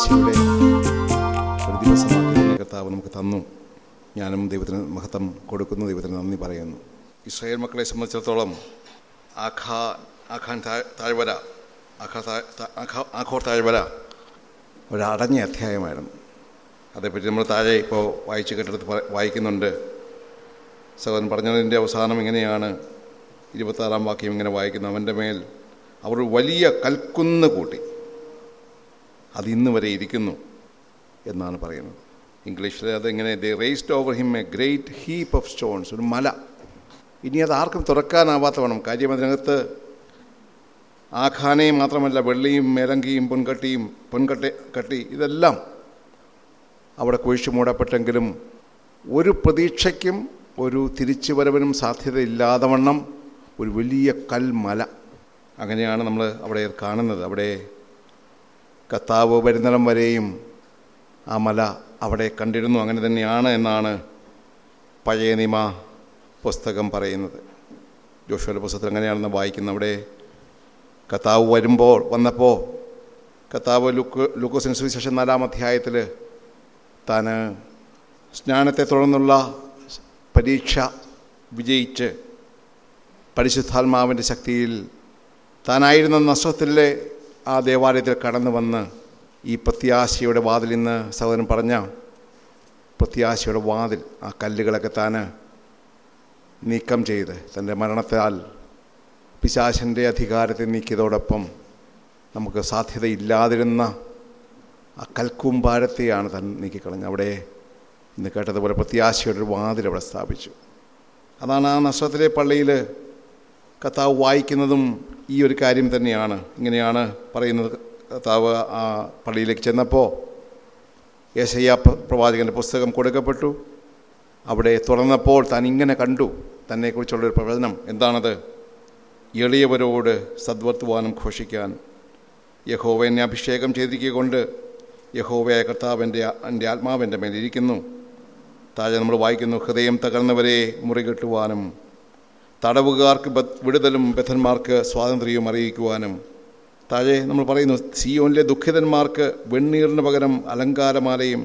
പ്രത്യാശയുടെ ഒരു ദിവസമാണ് കർത്താവ് നമുക്ക് തന്നു. ഞാനും ദൈവത്തിന് മഹത്വം കൊടുക്കുന്നു ദൈവത്തിന് നന്ദി പറയുന്നു. ഇസ്രായേൽ മക്കളെ സംബന്ധിച്ചിടത്തോളം ആഖാ ആഖാൻ താഴ് താഴ്വര ആഖാ ആഖാ- ആഖോർ താഴ്വര ഒരു അടഞ്ഞ അധ്യായമായിരുന്നു. അതേപ്പറ്റി നമ്മൾ താഴെ ഇപ്പോൾ വായിച്ച് കേട്ടെടുത്ത് വായിക്കുന്നുണ്ട്. സഹോദരൻ പറഞ്ഞതിന്റെ അവസാനം ഇങ്ങനെയാണ്. ഇരുപത്താറാം വാക്യം ഇങ്ങനെ വായിക്കുന്നു. അവന്റെ മേൽ അവർ വലിയ കൽക്കുന്ന് കൂട്ടി. അത് ഇന്ന് വരെ ഇരിക്കുന്നു എന്നാണ് പറയുന്നത്. ഇംഗ്ലീഷിൽ അതെങ്ങനെ the raised over him a great heap of stones ഒരു മല. ഇനി അത് ആർക്കും തുറക്കാനാവാത്ത വേണം കാര്യം അതിനകത്ത് ആഖാനയും മാത്രമല്ല വെള്ളിയും മേലങ്കിയും പൊൻകട്ടിയും പൊൻകട്ടി കട്ടി ഇതെല്ലാം അവിടെ കുഴിച്ചു മൂടപ്പെട്ടെങ്കിലും ഒരു പ്രതീക്ഷയ്ക്കും ഒരു തിരിച്ചുവരവിനും സാധ്യതയില്ലാതെ വണ്ണം ഒരു വലിയ കൽമല. അങ്ങനെയാണ് നമ്മൾ അവിടെ കാണുന്നത്. അവിടെ കത്താവ് വരുന്നിടം വരെയും ആ മല അവിടെ കണ്ടിരുന്നു. അങ്ങനെ തന്നെയാണ് എന്നാണ് പഴയ നിമ പുസ്തകം പറയുന്നത്. ജോഷുവല പുസ്തകത്തിൽ അങ്ങനെയാണെന്ന് വായിക്കുന്നത് അവിടെ കത്താവ് വരുമ്പോൾ വന്നപ്പോൾ കത്താവ് ലുക്ക് ലുക്കോസിന് സുവിശേഷം നാലാം അധ്യായത്തിൽ താൻ സ്നാനത്തെ തുടർന്നുള്ള പരീക്ഷ വിജയിച്ച് പരിശുദ്ധാത്മാവിന്റെ ശക്തിയിൽ താനായിരുന്ന നഷ്ടത്തിലെ ആ ദേവാലയത്തിൽ കടന്നു വന്ന് ഈ പ്രത്യാശയുടെ വാതിൽ ഇന്ന് സഹോദരൻ പറഞ്ഞ പ്രത്യാശയുടെ വാതിൽ ആ കല്ലുകളൊക്കെ താൻ നീക്കം ചെയ്ത് തന്റെ മരണത്താൽ പിശാശന്റെ അധികാരത്തെ നീക്കിയതോടൊപ്പം നമുക്ക് സാധ്യതയില്ലാതിരുന്ന ആ കൽക്കൂമ്പാരത്തെയാണ് താൻ നീക്കിക്കളഞ്ഞത്. അവിടെ ഇന്ന് കേട്ടതുപോലെ പ്രത്യാശയുടെ ഒരു വാതിൽ അവിടെ സ്ഥാപിച്ചു. അതാണ് ആ നഷ്ടത്തിലെ പള്ളിയിൽ കത്താവ് വായിക്കുന്നതും ഈ ഒരു കാര്യം തന്നെയാണ് ഇങ്ങനെയാണ് പറയുന്നത് കർത്താവ് ആ പള്ളിയിലേക്ക് ചെന്നപ്പോൾ യേശയ്യ പ്ര- പ്രവാചകന്റെ പുസ്തകം കൊടുക്കപ്പെട്ടു. അവിടെ തുറന്നപ്പോൾ താൻ ഇങ്ങനെ കണ്ടു. തന്നെക്കുറിച്ചുള്ളൊരു പ്രവചനം എന്താണത്? എളിയവരോട് സദ്വർത്തുവാനും ഘോഷിക്കാൻ യഹോവ എന്നെ അഭിഷേകം ചെയ്തിരിക്കുക കൊണ്ട് യഹോവയായ കർത്താവിന്റെ എന്റെ ആത്മാവിന്റെ മേലിരിക്കുന്നു. താഴെ നമ്മൾ വായിക്കുന്നു ഹൃദയം തകർന്നവരെ മുറികെട്ടുവാനും തടവുകാർക്ക് വിടുതലും ബദ്ധന്മാർക്ക് സ്വാതന്ത്ര്യവും അറിയിക്കുവാനും. താഴെ നമ്മൾ പറയുന്നു സിയോനിലെ ദുഃഖിതന്മാർക്ക് വെണ്ണീറിന് പകരം അലങ്കാരമാലയും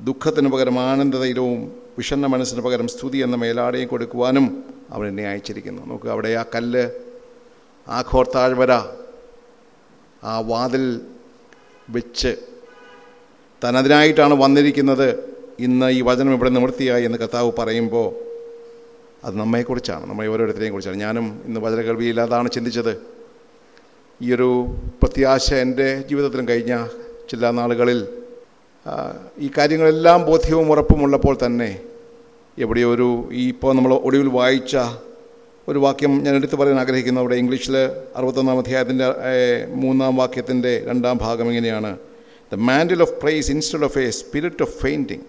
ദുഃഖത്തിന് പകരം ആനന്ദതൈലവും വിഷണ്ണ മനസ്സിന് പകരം സ്തുതി എന്ന മേലാടയും കൊടുക്കുവാനും അവൻ എന്നെ അയച്ചിരിക്കുന്നു. നോക്ക് അവിടെ ആ കല്ല് ആ ഘോർത്താഴ്വര ആ വാതിൽ വെച്ച് തനതിനായിട്ടാണ് വന്നിരിക്കുന്നത്. ഇന്ന് ഈ വചനം ഇവിടെ നിവൃത്തിയായി എന്ന് കർത്താവ് പറയുമ്പോൾ അത് നമ്മെക്കുറിച്ചാണ് നമ്മെ ഓരോരുത്തരെയും കുറിച്ചാണ് ഞാനും ഇന്ന് വചന കേൾവിയിൽ അതാണ് ചിന്തിച്ചത്. ഈ ഒരു പ്രത്യാശ എന്റെ ജീവിതത്തിലും കഴിഞ്ഞ ചില നാളുകളിൽ ഈ കാര്യങ്ങളെല്ലാം ബോധ്യവും ഉറപ്പുമുള്ളപ്പോൾ തന്നെ എവിടെയോ ഒരു ഈ ഇപ്പോൾ നമ്മൾ ഒടുവിൽ വായിച്ച ഒരു വാക്യം ഞാൻ എടുത്തു പറയാൻ ആഗ്രഹിക്കുന്നു. അവിടെ ഇംഗ്ലീഷിൽ അറുപത്തൊന്നാം അധ്യായത്തിന്റെ മൂന്നാം വാക്യത്തിന്റെ രണ്ടാം ഭാഗം ഇങ്ങനെയാണ്. The mantle of praise instead of a spirit of fainting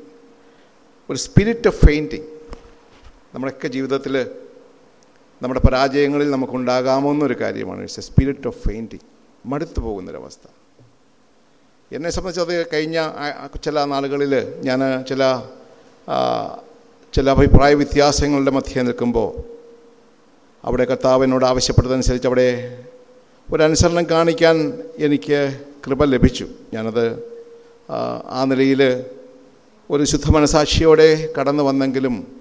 ഒരു സ്പിരിറ്റ് ഓഫ് ഫെയിന്റിങ് നമ്മുടെയൊക്കെ ജീവിതത്തിൽ നമ്മുടെ പരാജയങ്ങളിൽ നമുക്കുണ്ടാകാമെന്നൊരു കാര്യമാണ്. It's a spirit of fainting മടുത്തു പോകുന്നൊരവസ്ഥ. എന്നെ സംബന്ധിച്ച് അത് കഴിഞ്ഞ ചില നാളുകളിൽ ഞാൻ ചില ചില അഭിപ്രായ വ്യത്യാസങ്ങളുടെ മധ്യേ നിൽക്കുമ്പോൾ അവിടെ കർത്താവ് എന്നോട് ആവശ്യപ്പെട്ടതനുസരിച്ച് അവിടെ ഒരനുസരണം കാണിക്കാൻ എനിക്ക് കൃപ ലഭിച്ചു. ഞാനത് ആ നിലയിൽ ഒരു ശുദ്ധ മനസാക്ഷിയോടെ കടന്നു വന്നെങ്കിലും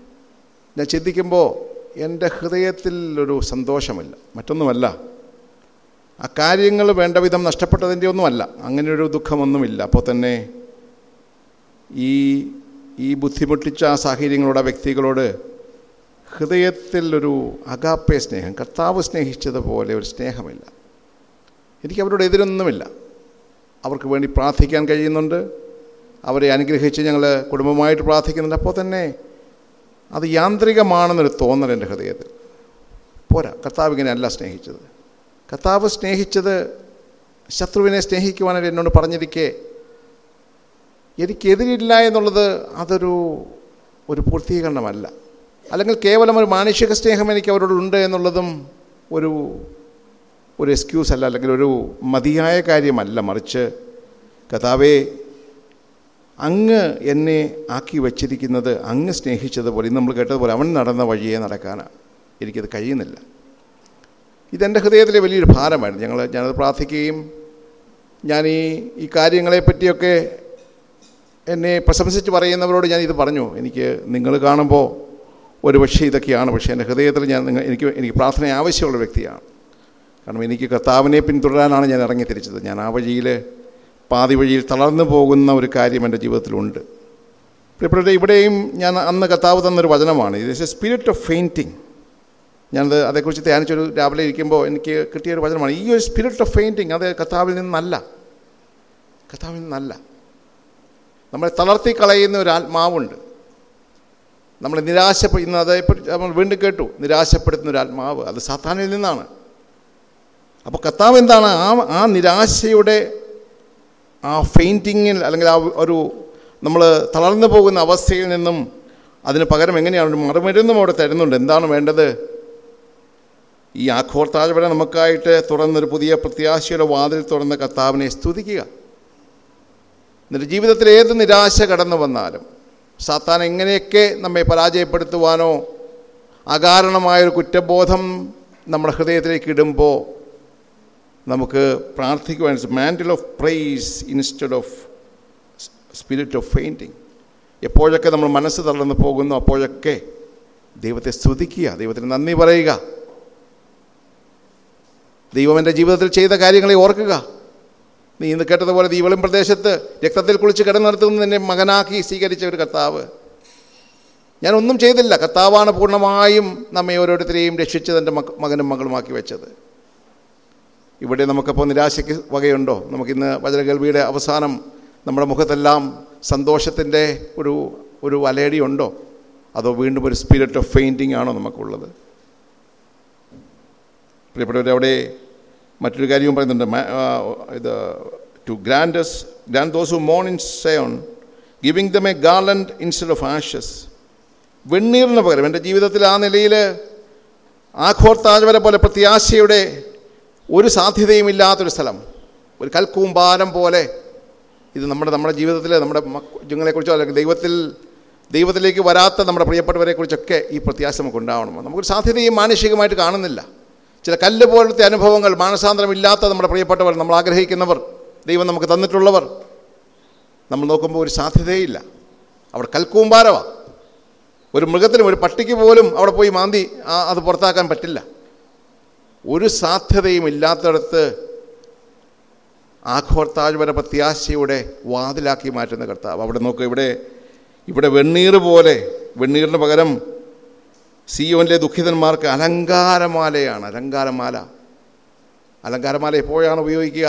ഞാൻ ചിന്തിക്കുമ്പോൾ എന്റെ ഹൃദയത്തിൽ ഒരു സന്തോഷമില്ല. മറ്റൊന്നുമല്ല ആ കാര്യങ്ങൾ വേണ്ട വിധം നഷ്ടപ്പെട്ടതിന്റെ ഒന്നുമല്ല. അങ്ങനെയൊരു ദുഃഖമൊന്നുമില്ല. അപ്പോൾ തന്നെ ഈ ഈ ബുദ്ധിമുട്ടിച്ച ആ സാഹചര്യങ്ങളോട് ആ വ്യക്തികളോട് ഹൃദയത്തിൽ ഒരു അകാപ്പെ സ്നേഹം കർത്താവ് സ്നേഹിച്ചതുപോലെ ഒരു സ്നേഹമില്ല. എനിക്ക് അവരോട് എതിരൊന്നുമില്ല. അവർക്ക് വേണ്ടി പ്രാർത്ഥിക്കാൻ കഴിയുന്നുണ്ട്. അവരെ അനുഗ്രഹിച്ച് ഞങ്ങൾ കുടുംബമായിട്ട് പ്രാർത്ഥിക്കുന്നുണ്ട്. അപ്പോൾ തന്നെ അത് യാന്ത്രികമാണെന്നൊരു തോന്നൽ എന്റെ ഹൃദയത്തിൽ. പോരാ കർത്താവ് ഇങ്ങനെയല്ല സ്നേഹിച്ചത്. കർത്താവ് സ്നേഹിച്ചത് ശത്രുവിനെ സ്നേഹിക്കുവാനായിട്ട് എന്നോട് പറഞ്ഞിരിക്കെ. എനിക്കെതിരില്ല എന്നുള്ളത് അതൊരു ഒരു പൂർത്തീകരണമല്ല. അല്ലെങ്കിൽ കേവലം ഒരു മാനുഷിക സ്നേഹം എനിക്ക് അവരോടുണ്ട് എന്നുള്ളതും ഒരു ഒരു എക്സ്ക്യൂസ് അല്ല അല്ലെങ്കിൽ ഒരു മതിയായ കാര്യമല്ല. മറിച്ച് കഥാവേ അങ്ങ് എന്നെ ആക്കി വച്ചിരിക്കുന്നത് അങ്ങ് സ്നേഹിച്ചതുപോലെ നമ്മൾ കേട്ടതുപോലെ അവൻ നടന്ന വഴിയെ നടക്കാനാണ് എനിക്കത് കഴിയുന്നില്ല. ഇതെന്റെ ഹൃദയത്തിലെ വലിയൊരു ഭാരമായിരുന്നു. ഞങ്ങൾ ഞാനത് പ്രാർത്ഥിക്കുകയും ഞാൻ ഈ ഈ കാര്യങ്ങളെപ്പറ്റിയൊക്കെ എന്നെ പ്രശംസിച്ച് പറയുന്നവരോട് ഞാൻ ഇത് പറഞ്ഞു. എനിക്ക് നിങ്ങൾ കാണുമ്പോൾ ഒരു പക്ഷേ ഇതൊക്കെയാണ്. പക്ഷേ എന്റെ ഹൃദയത്തിൽ ഞാൻ നിങ്ങൾ എനിക്ക് എനിക്ക് പ്രാർത്ഥന ആവശ്യമുള്ള വ്യക്തിയാണ്. കാരണം എനിക്ക് കർത്താവിനെ പിന്തുടരാനാണ് ഞാൻ ഇറങ്ങി തിരിച്ചത് ഞാൻ ആ വഴിയിൽ പാതി വഴിയിൽ തളർന്നു പോകുന്ന ഒരു കാര്യം എന്റെ ജീവിതത്തിലുണ്ട്. പ്രിയപ്പെട്ടവരെ ഇവിടെയും ഞാൻ അന്ന് കത്താവ് തന്നൊരു വചനമാണ്. ഇത് എ സ്പിരിറ്റ് ഓഫ് ഫെയിന്റിങ് ഞാനത് അതേക്കുറിച്ച് ധ്യാനിച്ചൊരു രാവിലെ ഇരിക്കുമ്പോൾ എനിക്ക് കിട്ടിയൊരു വചനമാണ്. ഈ ഒരു സ്പിരിറ്റ് ഓഫ് ഫെയിന്റിങ് അത് കത്താവിൽ നിന്നല്ല. കത്താവിൽ നിന്നല്ല. നമ്മളെ തളർത്തി കളയുന്ന ഒരു ആത്മാവുണ്ട്. നമ്മളെ നിരാശപ്പെ ഇന്ന് അതേപ്പറ്റി നമ്മൾ വീണ്ടും കേട്ടു. നിരാശപ്പെടുത്തുന്ന ഒരു ആത്മാവ്. അത് സാത്താനിൽ നിന്നാണ്. അപ്പോൾ കർത്താവ് എന്താണ് ആ ആ നിരാശയുടെ ആ ഫെയിന്റിങ്ങിൽ അല്ലെങ്കിൽ ആ ഒരു നമ്മൾ തളർന്നു പോകുന്ന അവസ്ഥയിൽ നിന്നും അതിന് പകരം എങ്ങനെയാണ് ഒരു മറുമരുന്നും അവിടെ തരുന്നുണ്ട്? എന്താണ് വേണ്ടത്? ഈ ആഘോർത്താഴ്വര നമുക്കായിട്ട് തുറന്നൊരു പുതിയ പ്രത്യാശയുടെ വാതിൽ തുറന്ന കർത്താവിനെ സ്തുതിക്കുക. എന്നിട്ട് ജീവിതത്തിൽ ഏത് നിരാശ കടന്നു വന്നാലും സാത്താൻ എങ്ങനെയൊക്കെ നമ്മെ പരാജയപ്പെടുത്തുവാനോ അകാരണമായൊരു കുറ്റബോധം നമ്മുടെ ഹൃദയത്തിലേക്ക് ഇടുമ്പോൾ നമുക്ക് പ്രാർത്ഥിക്കുവാൻ mantle of praise instead of spirit of fainting എപ്പോഴൊക്കെ നമ്മൾ മനസ്സ് തളർന്നു പോകുന്നു അപ്പോഴൊക്കെ ദൈവത്തെ സ്തുതിക്കുക ദൈവത്തിന് നന്ദി പറയുക. ദൈവം എന്റെ ജീവിതത്തിൽ ചെയ്ത കാര്യങ്ങളെ ഓർക്കുക. നീ ഇന്ന് കേട്ടതുപോലെ ദീവളം പ്രദേശത്ത് രക്തത്തിൽ കുളിച്ച് കിടന്നിടത്തുനിന്ന് എന്നെ മകനാക്കി സ്വീകരിച്ച ഒരു കർത്താവ്. ഞാനൊന്നും ചെയ്തില്ല. കർത്താവാണ് പൂർണമായും നമ്മെ ഓരോരുത്തരെയും രക്ഷിച്ചത് എന്റെ മകനും മകളുമാക്കി വെച്ചത്. ഇവിടെ നമുക്കപ്പോൾ നിരാശയ്ക്ക് വകയുണ്ടോ? നമുക്കിന്ന് വചനകേൾവിയുടെ അവസാനം നമ്മുടെ മുഖത്തെല്ലാം സന്തോഷത്തിന്റെ ഒരു ഒരു വലയടിയുണ്ടോ അതോ വീണ്ടും ഒരു സ്പിരിറ്റ് ഓഫ് ഫെയിന്റിംഗ് ആണോ നമുക്കുള്ളത്? പ്രിയപ്പെട്ടവരവിടെ മറ്റൊരു കാര്യവും പറയുന്നുണ്ട്. ഇത് to grants grant those who Mon in Zion giving them a garland instead of ashes വെണ്ണീറിന് പകരം എന്റെ ജീവിതത്തിൽ ആ നിലയിൽ ആഘോർത്താജവരെ പോലെ പ്രത്യാശയുടെ ഒരു സാധ്യതയും ഇല്ലാത്തൊരു സ്ഥലം. ഒരു കൽക്കൂമ്പാരം പോലെ ഇത് നമ്മുടെ നമ്മുടെ ജീവിതത്തിൽ നമ്മുടെ കുഞ്ഞുങ്ങളെക്കുറിച്ചോ അല്ലെങ്കിൽ ദൈവത്തിൽ ദൈവത്തിലേക്ക് വരാത്ത നമ്മുടെ പ്രിയപ്പെട്ടവരെക്കുറിച്ചൊക്കെ ഈ പ്രത്യാശ നമുക്ക് ഉണ്ടാവണം. നമുക്കൊരു സാധ്യതയും മാനുഷികമായിട്ട് കാണുന്നില്ല. ചില കല്ല് പോലത്തെ അനുഭവങ്ങൾ മാനസാന്തരമില്ലാത്ത നമ്മുടെ പ്രിയപ്പെട്ടവർ നമ്മൾ ആഗ്രഹിക്കുന്നവർ ദൈവം നമുക്ക് തന്നിട്ടുള്ളവർ നമ്മൾ നോക്കുമ്പോൾ ഒരു സാധ്യതയില്ല. അവിടെ കൽക്കൂമ്പാരമാണ് ഒരു മൃഗത്തിനും ഒരു പട്ടിക്ക് പോലും അവിടെ പോയി മാന്തി അത് പുറത്താക്കാൻ പറ്റില്ല. ഒരു സാധ്യതയും ഇല്ലാത്തടത്ത് ആഘോർത്താജ്വര പ്രത്യാശയുടെ വാതിലാക്കി മാറ്റുന്ന കർത്താവ്. അവിടെ നോക്കുക ഇവിടെ ഇവിടെ വെണ്ണീർ പോലെ വെണ്ണീറിന് പകരം സിയോനിലെ ദുഃഖിതന്മാർക്ക് അലങ്കാരമാലയാണ് അലങ്കാരമാല. അലങ്കാരമാല എപ്പോഴാണ് ഉപയോഗിക്കുക?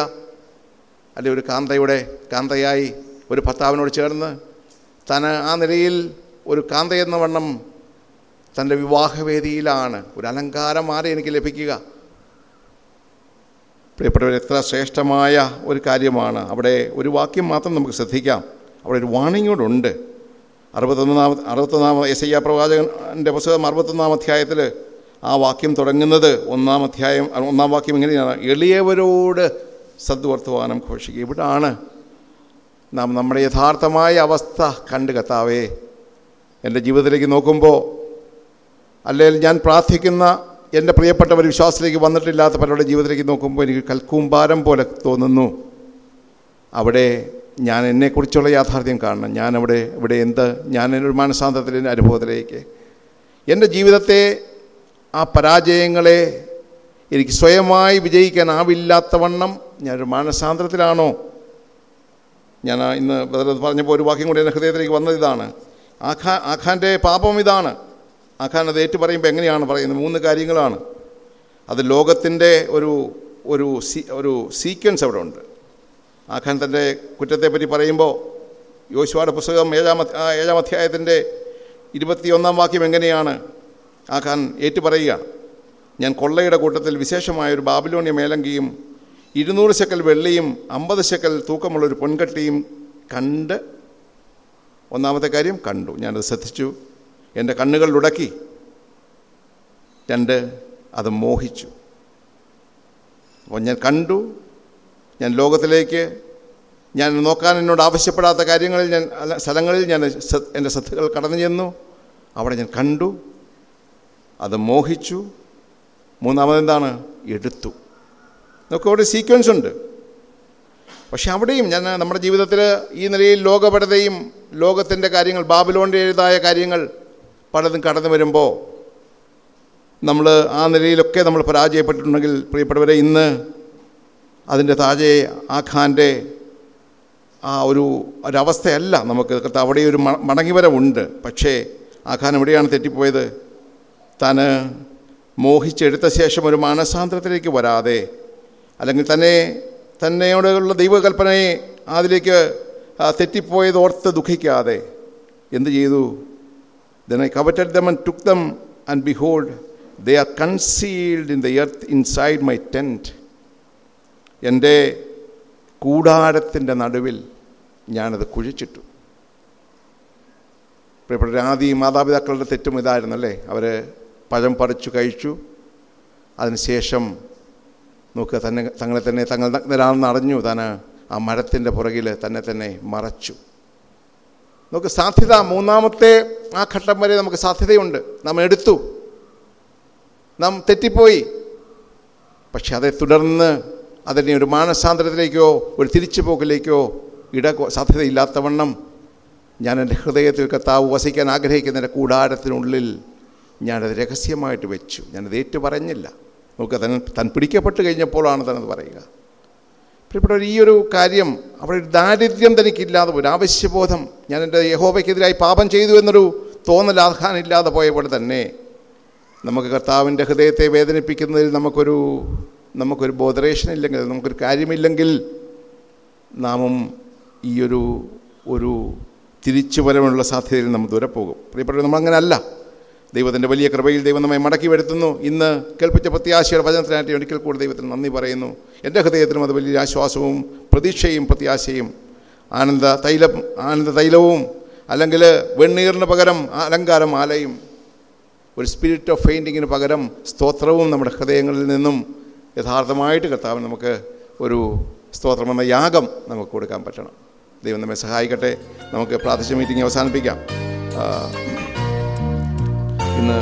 അല്ലെ ഒരു കാന്തയുടെ കാന്തയായി ഒരു ഭർത്താവിനോട് ചേർന്ന് തന ആ നിലയിൽ ഒരു കാന്തയെന്ന വണ്ണം തന്റെ വിവാഹവേദിയിലാണ് ഒരു അലങ്കാരമാല എനിക്ക് ലഭിക്കുക. പ്രിയപ്പെട്ടവർ എത്ര ശ്രേഷ്ഠമായ ഒരു കാര്യമാണ്. അവിടെ ഒരു വാക്യം മാത്രം നമുക്ക് ശ്രദ്ധിക്കാം. അവിടെ ഒരു വാണിംഗ് കൂടെ ഉണ്ട്. അറുപത്തൊന്നാമ അറുപത്തൊന്നാമ എസ് ഐ പ്രവാചകന്റെ പുസ്തകം അറുപത്തൊന്നാം അധ്യായത്തിൽ ആ വാക്യം തുടങ്ങുന്നത് ഒന്നാം അധ്യായം ഒന്നാം വാക്യം ഇങ്ങനെയാണ്. എളിയവരോട് സദ്വർത്തമാനം ഘോഷിക്കുക. ഇവിടാണ് നാം നമ്മുടെ യഥാർത്ഥമായ അവസ്ഥ കണ്ട് കത്താവേ എന്റെ ജീവിതത്തിലേക്ക് നോക്കുമ്പോൾ അല്ലെങ്കിൽ ഞാൻ പ്രാർത്ഥിക്കുന്ന എന്റെ പ്രിയപ്പെട്ടവർ വിശ്വാസത്തിലേക്ക് വന്നിട്ടില്ലാത്ത പലരുടെ ജീവിതത്തിലേക്ക് നോക്കുമ്പോൾ എനിക്ക് കൽക്കൂമ്പാരം പോലെ തോന്നുന്നു. അവിടെ ഞാൻ എന്നെക്കുറിച്ചുള്ള യാഥാർത്ഥ്യം കാണണം. ഞാൻ അവിടെ ഇവിടെ എന്ത് ഞാൻ ഒരു മാനസാന്തരത്തിന്റെ അനുഭവത്തിലേക്ക്. എന്റെ ജീവിതത്തെ ആ പരാജയങ്ങളെ എനിക്ക് സ്വയമായി വിജയിക്കാനാവില്ലാത്തവണ്ണം ഞാനൊരു മാനസാന്തരത്തിലാണോ? ഞാൻ ഇന്ന് പറഞ്ഞപ്പോൾ ഒരു വാക്യം കൂടി എന്റെ ഹൃദയത്തിലേക്ക് വന്നത് ഇതാണ്. ആഖാ ആഖാന്റെ പാപം ഇതാണ്. ആഖാൻ അത് ഏറ്റു പറയുമ്പോൾ എങ്ങനെയാണ് പറയുന്നത്? മൂന്ന് കാര്യങ്ങളാണ്. അത് ലോകത്തിന്റെ ഒരു ഒരു ഒരു സീക്വൻസ് അവിടെ ഉണ്ട്. ആഖാൻ തന്റെ കുറ്റത്തെപ്പറ്റി പറയുമ്പോൾ യോശുവയുടെ പുസ്തകം ഏഴാം ഏഴാം അധ്യായത്തിന്റെ ഇരുപത്തിയൊന്നാം വാക്യം എങ്ങനെയാണ്? ആഖാൻ ഏറ്റു പറയുക ഞാൻ കൊള്ളയുടെ കൂട്ടത്തിൽ വിശേഷമായൊരു ബാബിലോണിയ മേലങ്കിയും ഇരുന്നൂറ് ശക്കൽ വെള്ളിയും അമ്പത് ശക്കൽ തൂക്കമുള്ളൊരു പൊൻകട്ടിയും കണ്ട് ഒന്നാമത്തെ കാര്യം കണ്ടു. ഞാനത് ശ്രദ്ധിച്ചു. എന്റെ കണ്ണുകളിലുടക്കി രണ്ട് അത് മോഹിച്ചു. അപ്പോൾ ഞാൻ കണ്ടു ഞാൻ ലോകത്തിലേക്ക് ഞാൻ നോക്കാൻ എന്നോട് ആവശ്യപ്പെടാത്ത കാര്യങ്ങളിൽ ഞാൻ സ്ഥലങ്ങളിൽ ഞാൻ എന്റെ ശ്രദ്ധകൾ കടന്നു ചെന്നു. അവിടെ ഞാൻ കണ്ടു അത് മോഹിച്ചു. മൂന്നാമതെന്താണ്? എടുത്തു. നമുക്ക് അവിടെ സീക്വൻസ് ഉണ്ട്. പക്ഷെ അവിടെയും ഞാൻ നമ്മുടെ ജീവിതത്തിൽ ഈ നിലയിൽ ലോകപരതയും ലോകത്തിന്റെ കാര്യങ്ങൾ ബാബിലോണിന്റേതായ കാര്യങ്ങൾ പലതും കടന്നു വരുമ്പോൾ നമ്മൾ ആ നിലയിലൊക്കെ നമ്മൾ പരാജയപ്പെട്ടിട്ടുണ്ടെങ്കിൽ പ്രിയപ്പെട്ടവരെ ഇന്ന് അതിന്റെ താഴെ ഖാന്റെ ആ ഒരു ഒരവസ്ഥയല്ല നമുക്ക്. അവിടെ ഒരു മടങ്ങിവരവുണ്ട്. പക്ഷേ ഖാൻ എവിടെയാണ് തെറ്റിപ്പോയത്? താൻ മോഹിച്ചെടുത്ത ശേഷം ഒരു മാനസാന്തരത്തിലേക്ക് വരാതെ അല്ലെങ്കിൽ തന്നെ തന്നെയോടുള്ള ദൈവകൽപ്പനയെ അതിലേക്ക് തെറ്റിപ്പോയത് ഓർത്ത് ദുഃഖിക്കാതെ എന്ത് ചെയ്തു? Then I coveted them and took them, and behold, they are concealed in the earth inside my tent. എന്റെ കൂടാരത്തിന്റെ നടുവിൽ ഞാനത് കുഴിച്ചിട്ടു. പ്രിയപ്പെട്ട ആദി മാതാപിതാക്കളുടെ തെറ്റും ഇതായിരുന്നു അല്ലേ അവർ പഴം പറിച്ചു കഴിച്ചു. അതിനുശേഷം നോക്കുക തന്നെ തങ്ങളെ തന്നെ തങ്ങൾ നഗ്നരാണെന്ന് അറിഞ്ഞു. താൻ ആ മരത്തിന്റെ പുറകിൽ തന്നെ തന്നെ മറച്ചു. നമുക്ക് സാധ്യത മൂന്നാമത്തെ ആ ഘട്ടം വരെ നമുക്ക് സാധ്യതയുണ്ട്. നാം എടുത്തു. നാം തെറ്റിപ്പോയി. പക്ഷെ അതേ തുടർന്ന് അതിനെ ഒരു മാനസാന്തരത്തിലേക്കോ ഒരു തിരിച്ചുപോക്കിലേക്കോ ഇട സാധ്യതയില്ലാത്തവണ്ണം ഞാൻ എന്റെ ഹൃദയത്തിൽ കത്താവ് വസിക്കാൻ ആഗ്രഹിക്കുന്ന എന്റെ കൂടാരത്തിനുള്ളിൽ ഞാനത് രഹസ്യമായിട്ട് വെച്ചു. ഞാനത് ഏറ്റു പറഞ്ഞില്ല നമുക്ക് തൻ തൻ പിടിക്കപ്പെട്ട് കഴിഞ്ഞപ്പോഴാണ് തനത് പറയുക. പ്രിയപ്പെട്ടവർ ഈ ഒരു കാര്യം അവിടെ ഒരു ദാരിദ്ര്യം തനിക്കില്ലാതെ ഒരു ആവശ്യബോധം. ഞാൻ എന്റെ യഹോബയ്ക്കെതിരായി പാപം ചെയ്തു എന്നൊരു തോന്നൽ ആധാനില്ലാതെ പോയപ്പോൾ തന്നെ നമുക്ക് കർത്താവിന്റെ ഹൃദയത്തെ വേദനിപ്പിക്കുന്നതിൽ നമുക്കൊരു നമുക്കൊരു ബോധറേഷൻ ഇല്ലെങ്കിൽ നമുക്കൊരു കാര്യമില്ലെങ്കിൽ നാമും ഈ ഒരു ഒരു തിരിച്ചുപരമുള്ള സാധ്യതയിൽ നമ്മൾ ദൂരെ പോകും. പ്രിയപ്പെട്ടവർ നമ്മളങ്ങനല്ല ദൈവത്തിന്റെ വലിയ കൃപയിൽ ദൈവം നമ്മെ മടക്കി വരുത്തുന്നു. ഇന്ന് കേൾപ്പിച്ച പ്രത്യാശയുടെ വചനത്തിനായിട്ട് ഒരിക്കൽ കൂടി ദൈവത്തിന് നന്ദി പറയുന്നു. എന്റെ ഹൃദയത്തിനും അത് വലിയ ആശ്വാസവും പ്രതീക്ഷയും പ്രത്യാശയും. ആനന്ദ തൈലം ആനന്ദ തൈലവും അല്ലെങ്കിൽ വെണ്ണീറിന് പകരം അലങ്കാരം ആലയും. ഒരു സ്പിരിറ്റ് ഓഫ് പെയിന്റിങ്ങിന് പകരം സ്തോത്രവും നമ്മുടെ ഹൃദയങ്ങളിൽ നിന്നും യഥാർത്ഥമായിട്ട് കർത്താവിന് നമുക്ക് ഒരു സ്തോത്രമെന്ന യാഗം നമുക്ക് കൊടുക്കാൻ പറ്റണം. ദൈവം നമ്മെ സഹായിക്കട്ടെ. നമുക്ക് പ്രാദേശിക മീറ്റിംഗ് അവസാനിപ്പിക്കാം. ആ, ഇന്ന്